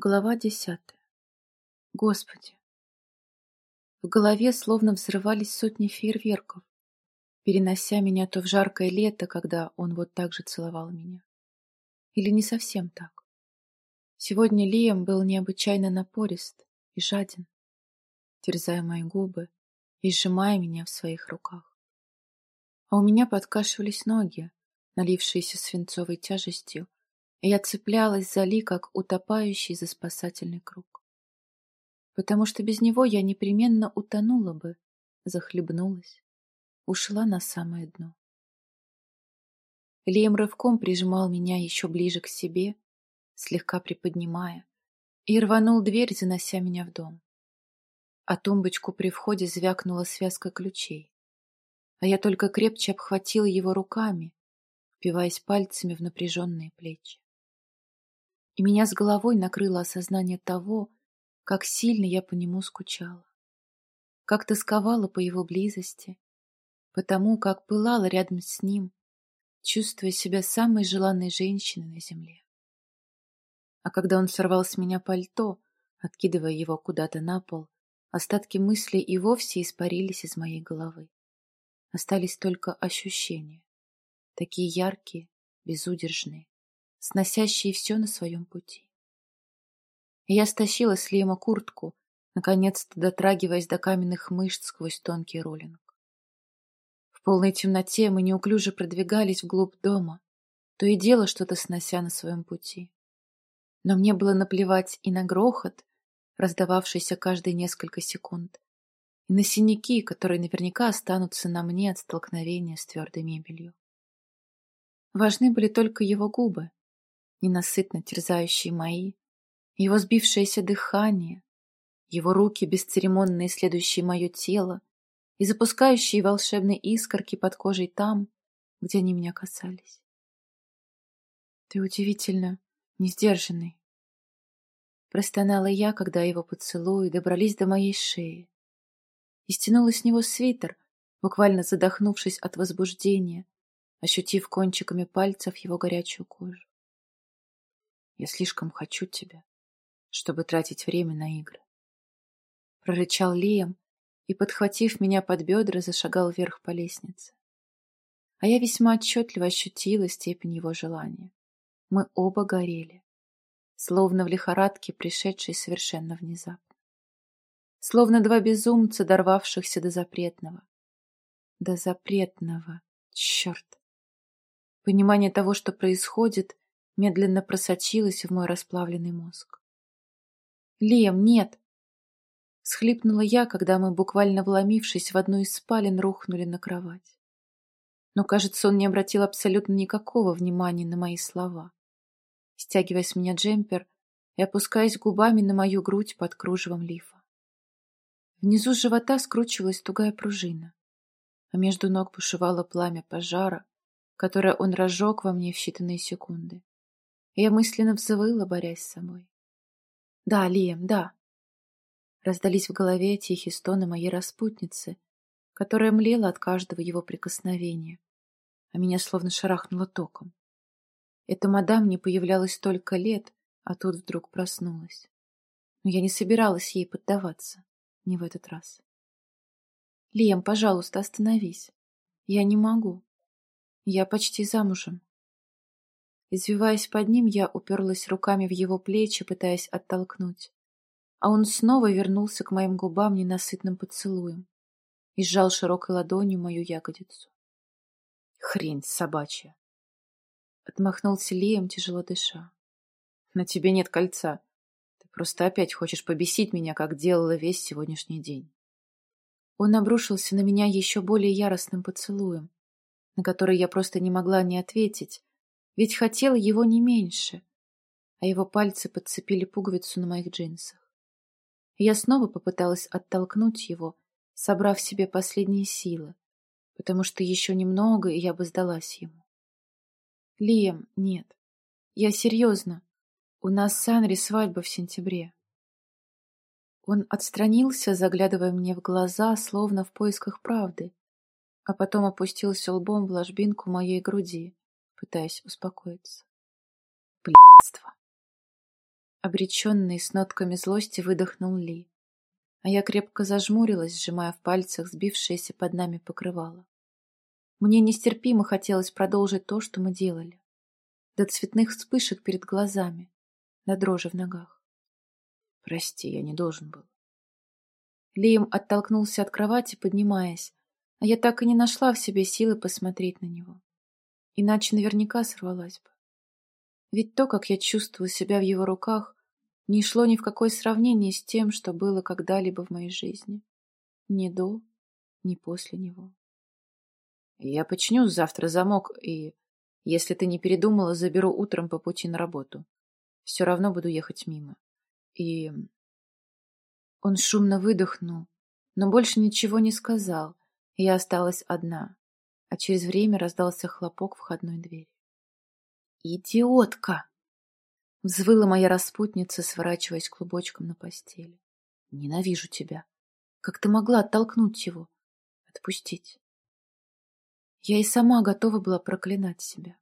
Глава десятая. Господи! В голове словно взрывались сотни фейерверков, перенося меня то в жаркое лето, когда он вот так же целовал меня. Или не совсем так. Сегодня Лиам был необычайно напорист и жаден, терзая мои губы и сжимая меня в своих руках. А у меня подкашивались ноги, налившиеся свинцовой тяжестью, я цеплялась за Ли, как утопающий за спасательный круг. Потому что без него я непременно утонула бы, захлебнулась, ушла на самое дно. Лием рывком прижимал меня еще ближе к себе, слегка приподнимая, и рванул дверь, занося меня в дом. А тумбочку при входе звякнула связка ключей. А я только крепче обхватила его руками, впиваясь пальцами в напряженные плечи и меня с головой накрыло осознание того, как сильно я по нему скучала, как тосковала по его близости, потому как пылала рядом с ним, чувствуя себя самой желанной женщиной на земле. А когда он сорвал с меня пальто, откидывая его куда-то на пол, остатки мыслей и вовсе испарились из моей головы. Остались только ощущения, такие яркие, безудержные, сносящие все на своем пути. Я стащила с Лима куртку, наконец-то дотрагиваясь до каменных мышц сквозь тонкий роллинг. В полной темноте мы неуклюже продвигались вглубь дома, то и дело что-то снося на своем пути. Но мне было наплевать и на грохот, раздававшийся каждые несколько секунд, и на синяки, которые наверняка останутся на мне от столкновения с твердой мебелью. Важны были только его губы, ненасытно терзающие мои, его сбившееся дыхание, его руки, бесцеремонно исследующие мое тело и запускающие волшебные искорки под кожей там, где они меня касались. Ты удивительно несдержанный. Простонала я, когда его поцелуи добрались до моей шеи. И стянула с него свитер, буквально задохнувшись от возбуждения, ощутив кончиками пальцев его горячую кожу. Я слишком хочу тебя, чтобы тратить время на игры. Прорычал Лиам и, подхватив меня под бедра, зашагал вверх по лестнице. А я весьма отчетливо ощутила степень его желания. Мы оба горели, словно в лихорадке, пришедшей совершенно внезапно. Словно два безумца, дорвавшихся до запретного. До запретного, черт! Понимание того, что происходит, медленно просочилась в мой расплавленный мозг. «Лем, нет!» Схлипнула я, когда мы, буквально вломившись в одну из спален, рухнули на кровать. Но, кажется, он не обратил абсолютно никакого внимания на мои слова. Стягивая с меня джемпер и опускаясь губами на мою грудь под кружевом лифа. Внизу живота скручивалась тугая пружина, а между ног бушевало пламя пожара, которое он разжег во мне в считанные секунды. Я мысленно взвыла, борясь с собой. «Да, Лием, да!» Раздались в голове тихие стоны моей распутницы, которая млела от каждого его прикосновения, а меня словно шарахнуло током. Эта мадам не появлялась столько лет, а тут вдруг проснулась. Но я не собиралась ей поддаваться, не в этот раз. «Лием, пожалуйста, остановись. Я не могу. Я почти замужем. Извиваясь под ним, я уперлась руками в его плечи, пытаясь оттолкнуть. А он снова вернулся к моим губам ненасытным поцелуем и сжал широкой ладонью мою ягодицу. Хрень собачья. Отмахнулся Лием, тяжело дыша. На тебе нет кольца. Ты просто опять хочешь побесить меня, как делала весь сегодняшний день. Он обрушился на меня еще более яростным поцелуем, на который я просто не могла не ответить, ведь хотела его не меньше, а его пальцы подцепили пуговицу на моих джинсах. Я снова попыталась оттолкнуть его, собрав себе последние силы, потому что еще немного, и я бы сдалась ему. Лием, нет. Я серьезно. У нас с Анри свадьба в сентябре. Он отстранился, заглядывая мне в глаза, словно в поисках правды, а потом опустился лбом в ложбинку моей груди пытаясь успокоиться. Блядство. Обреченный с нотками злости выдохнул Ли. А я крепко зажмурилась, сжимая в пальцах сбившееся под нами покрывало. Мне нестерпимо хотелось продолжить то, что мы делали. До цветных вспышек перед глазами, до дрожи в ногах. Прости, я не должен был. Лием оттолкнулся от кровати, поднимаясь, а я так и не нашла в себе силы посмотреть на него. Иначе наверняка сорвалась бы. Ведь то, как я чувствовала себя в его руках, не шло ни в какое сравнение с тем, что было когда-либо в моей жизни. Ни до, ни после него. Я починю завтра замок и, если ты не передумала, заберу утром по пути на работу. Все равно буду ехать мимо. И... Он шумно выдохнул, но больше ничего не сказал, и я осталась одна, а через время раздался хлопок входной двери. «Идиотка!» — взвыла моя распутница, сворачиваясь клубочком на постели. «Ненавижу тебя! Как ты могла оттолкнуть его? Отпустить?» Я и сама готова была проклинать себя.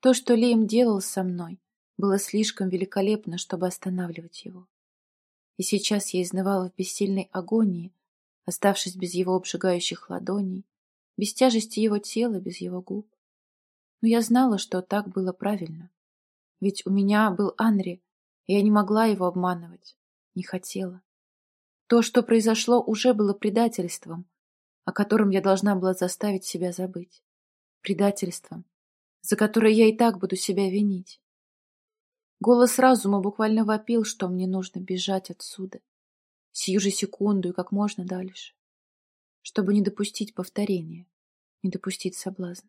То, что Лейм делал со мной, было слишком великолепно, чтобы останавливать его. И сейчас я изнывала в бессильной агонии, оставшись без его обжигающих ладоней, без тяжести его тела, без его губ. Но я знала, что так было правильно. Ведь у меня был Анри, и я не могла его обманывать, не хотела. То, что произошло, уже было предательством, о котором я должна была заставить себя забыть. Предательством, за которое я и так буду себя винить. Голос разума буквально вопил, что мне нужно бежать отсюда. Сию же секунду и как можно дальше. Чтобы не допустить повторения, не допустить соблазна.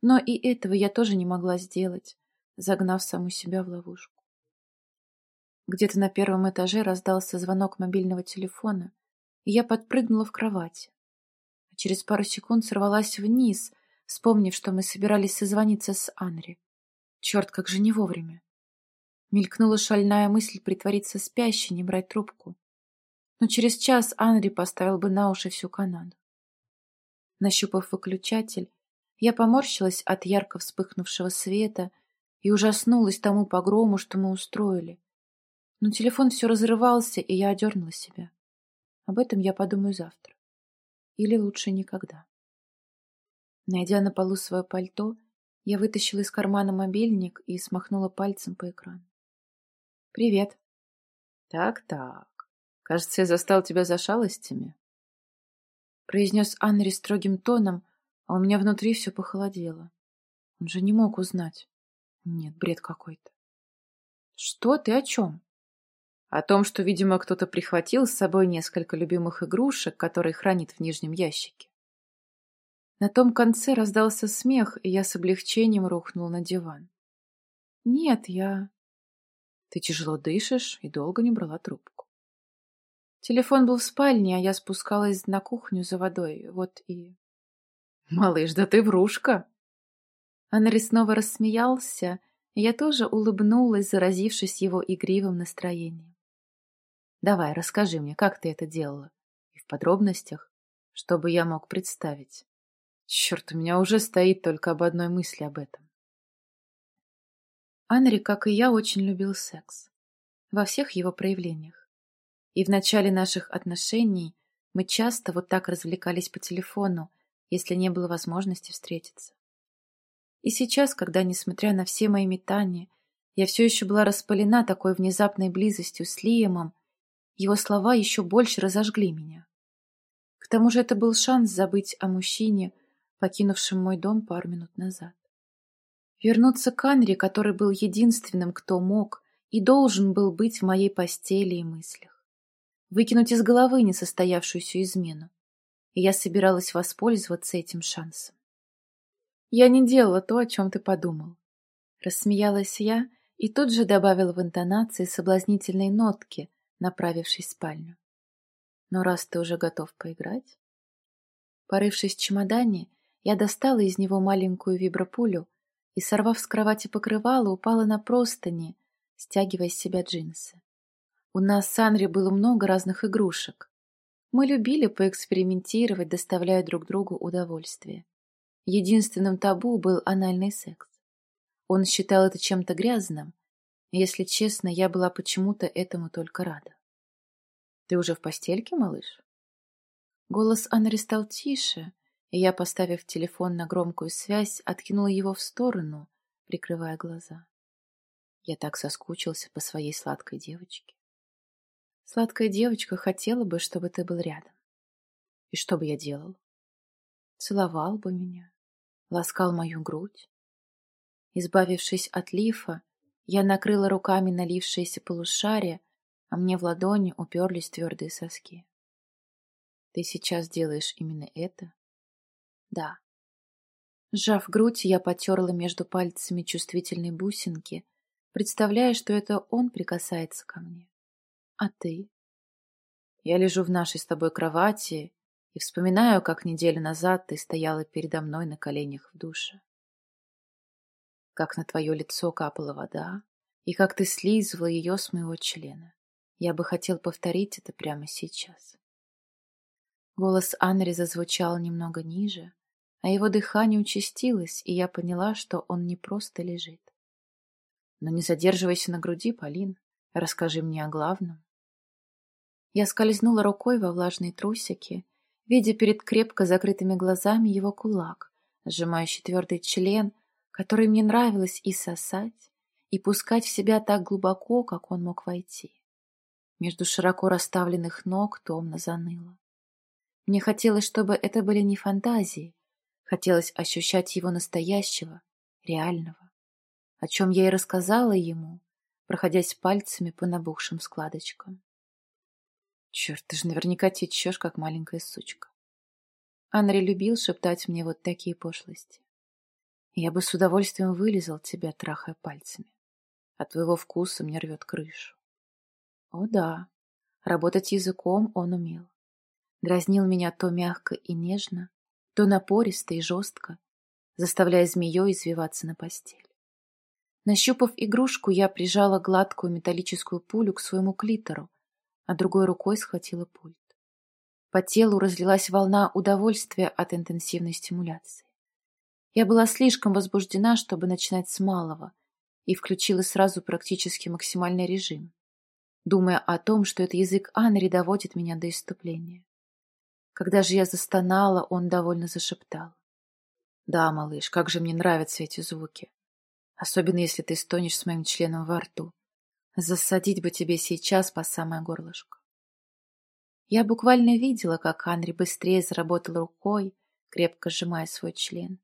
Но и этого я тоже не могла сделать, загнав саму себя в ловушку. Где-то на первом этаже раздался звонок мобильного телефона, и я подпрыгнула в кровати а через пару секунд сорвалась вниз, вспомнив, что мы собирались созвониться с Анри. Черт, как же не вовремя. Мелькнула шальная мысль притвориться спящей, не брать трубку. Но через час Анри поставил бы на уши всю Канаду. Нащупав выключатель, я поморщилась от ярко вспыхнувшего света и ужаснулась тому погрому, что мы устроили. Но телефон все разрывался, и я одернула себя. Об этом я подумаю завтра. Или лучше никогда. Найдя на полу свое пальто, я вытащила из кармана мобильник и смахнула пальцем по экрану. «Привет». «Так-так. Кажется, я застал тебя за шалостями», — произнес Анри строгим тоном, а у меня внутри все похолодело. Он же не мог узнать. Нет, бред какой-то. «Что ты о чем?» О том, что, видимо, кто-то прихватил с собой несколько любимых игрушек, которые хранит в нижнем ящике. На том конце раздался смех, и я с облегчением рухнул на диван. «Нет, я...» «Ты тяжело дышишь и долго не брала трубку». Телефон был в спальне, а я спускалась на кухню за водой, вот и... «Малыш, да ты врушка!» Анри снова рассмеялся, и я тоже улыбнулась, заразившись его игривым настроением. Давай, расскажи мне, как ты это делала? И в подробностях, чтобы я мог представить. Черт, у меня уже стоит только об одной мысли об этом. Анри, как и я, очень любил секс. Во всех его проявлениях. И в начале наших отношений мы часто вот так развлекались по телефону, если не было возможности встретиться. И сейчас, когда, несмотря на все мои метания, я все еще была распалена такой внезапной близостью с Лиемом, его слова еще больше разожгли меня. К тому же это был шанс забыть о мужчине, покинувшем мой дом пару минут назад. Вернуться к Анре, который был единственным, кто мог и должен был быть в моей постели и мыслях. Выкинуть из головы несостоявшуюся измену. И я собиралась воспользоваться этим шансом. «Я не делала то, о чем ты подумал», — рассмеялась я и тут же добавила в интонации соблазнительной нотки, направившись в спальню. Но раз ты уже готов поиграть... Порывшись в чемодане, я достала из него маленькую вибропулю и, сорвав с кровати покрывало, упала на простыни, стягивая с себя джинсы. У нас с Анри было много разных игрушек. Мы любили поэкспериментировать, доставляя друг другу удовольствие. Единственным табу был анальный секс. Он считал это чем-то грязным, Если честно, я была почему-то этому только рада. «Ты уже в постельке, малыш?» Голос Анри стал тише, и я, поставив телефон на громкую связь, откинула его в сторону, прикрывая глаза. Я так соскучился по своей сладкой девочке. Сладкая девочка хотела бы, чтобы ты был рядом. И что бы я делал? Целовал бы меня, ласкал мою грудь. Избавившись от лифа, я накрыла руками налившееся полушарие, а мне в ладони уперлись твердые соски. Ты сейчас делаешь именно это? Да. Сжав грудь, я потерла между пальцами чувствительные бусинки, представляя, что это он прикасается ко мне. А ты? Я лежу в нашей с тобой кровати и вспоминаю, как неделю назад ты стояла передо мной на коленях в душе. Как на твое лицо капала вода, и как ты слизывала ее с моего члена. Я бы хотел повторить это прямо сейчас. Голос Анри зазвучал немного ниже, а его дыхание участилось, и я поняла, что он не просто лежит. Но не задерживайся на груди, Полин, расскажи мне о главном. Я скользнула рукой во влажные трусики, видя перед крепко закрытыми глазами его кулак, сжимающий твердый член, который мне нравилось и сосать, и пускать в себя так глубоко, как он мог войти. Между широко расставленных ног томно заныло. Мне хотелось, чтобы это были не фантазии, хотелось ощущать его настоящего, реального, о чем я и рассказала ему, проходясь пальцами по набухшим складочкам. Черт, ты же наверняка течешь, как маленькая сучка. Анри любил шептать мне вот такие пошлости. Я бы с удовольствием вылезал тебя, трахая пальцами. От твоего вкуса мне рвет крышу. О да, работать языком он умел. Дразнил меня то мягко и нежно, то напористо и жестко, заставляя змеей извиваться на постель. Нащупав игрушку, я прижала гладкую металлическую пулю к своему клитору, а другой рукой схватила пульт. По телу разлилась волна удовольствия от интенсивной стимуляции. Я была слишком возбуждена, чтобы начинать с малого, и включила сразу практически максимальный режим, думая о том, что этот язык Анри доводит меня до иступления. Когда же я застонала, он довольно зашептал. «Да, малыш, как же мне нравятся эти звуки. Особенно, если ты стонешь с моим членом во рту. Засадить бы тебе сейчас по самое горлышко. Я буквально видела, как Анри быстрее заработал рукой, крепко сжимая свой член,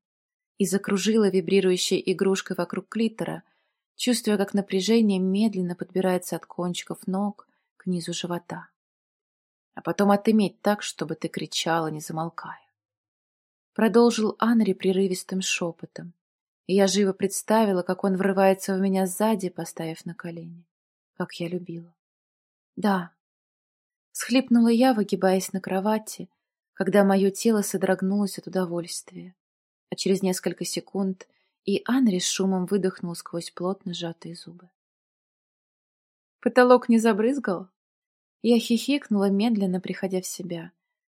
и закружила вибрирующей игрушкой вокруг клитора, чувствуя, как напряжение медленно подбирается от кончиков ног к низу живота. А потом отыметь так, чтобы ты кричала, не замолкая. Продолжил Анри прерывистым шепотом, и я живо представила, как он врывается в меня сзади, поставив на колени как я любила. Да, схлипнула я, выгибаясь на кровати, когда мое тело содрогнулось от удовольствия, а через несколько секунд и Анри с шумом выдохнул сквозь плотно сжатые зубы. Потолок не забрызгал? Я хихикнула, медленно приходя в себя,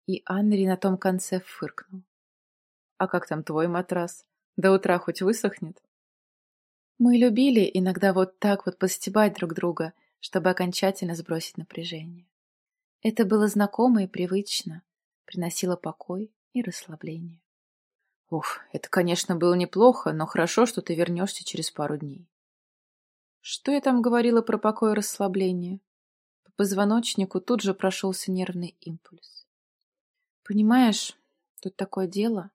и Анри на том конце фыркнул. «А как там твой матрас? До утра хоть высохнет?» Мы любили иногда вот так вот постебать друг друга, чтобы окончательно сбросить напряжение. Это было знакомо и привычно, приносило покой и расслабление. Уф, это, конечно, было неплохо, но хорошо, что ты вернешься через пару дней. Что я там говорила про покой и расслабление? По позвоночнику тут же прошелся нервный импульс. Понимаешь, тут такое дело.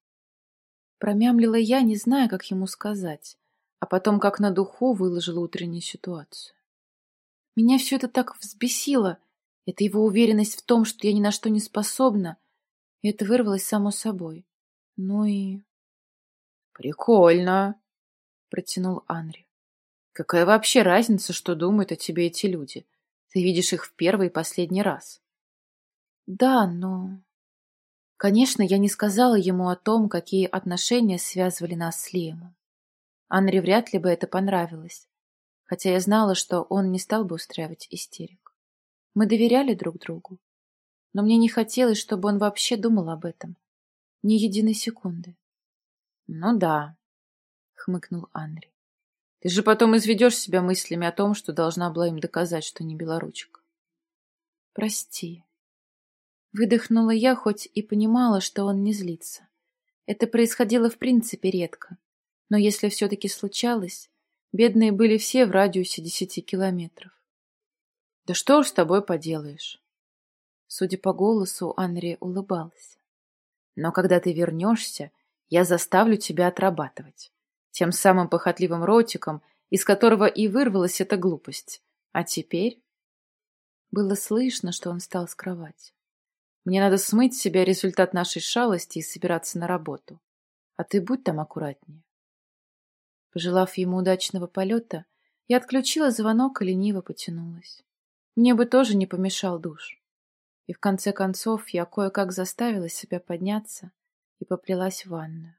Промямлила я, не зная, как ему сказать, а потом как на духу выложила утреннюю ситуацию. Меня все это так взбесило, это его уверенность в том, что я ни на что не способна, и это вырвалось само собой. Ну и... «Прикольно», — протянул Анри. «Какая вообще разница, что думают о тебе эти люди? Ты видишь их в первый и последний раз». «Да, но...» Конечно, я не сказала ему о том, какие отношения связывали нас с Лиемом. Анри вряд ли бы это понравилось, хотя я знала, что он не стал бы устраивать истерик. Мы доверяли друг другу, но мне не хотелось, чтобы он вообще думал об этом. Ни единой секунды. — Ну да, — хмыкнул Анри. Ты же потом изведешь себя мыслями о том, что должна была им доказать, что не белоручка. Прости. Выдохнула я, хоть и понимала, что он не злится. Это происходило в принципе редко. Но если все-таки случалось, бедные были все в радиусе десяти километров. Да что уж с тобой поделаешь. Судя по голосу, Анри улыбался. Но когда ты вернешься, я заставлю тебя отрабатывать. Тем самым похотливым ротиком, из которого и вырвалась эта глупость. А теперь... Было слышно, что он встал с кровати. Мне надо смыть с себя результат нашей шалости и собираться на работу. А ты будь там аккуратнее. Пожелав ему удачного полета, я отключила звонок и лениво потянулась. Мне бы тоже не помешал душ. И в конце концов я кое-как заставила себя подняться и поплелась в ванную.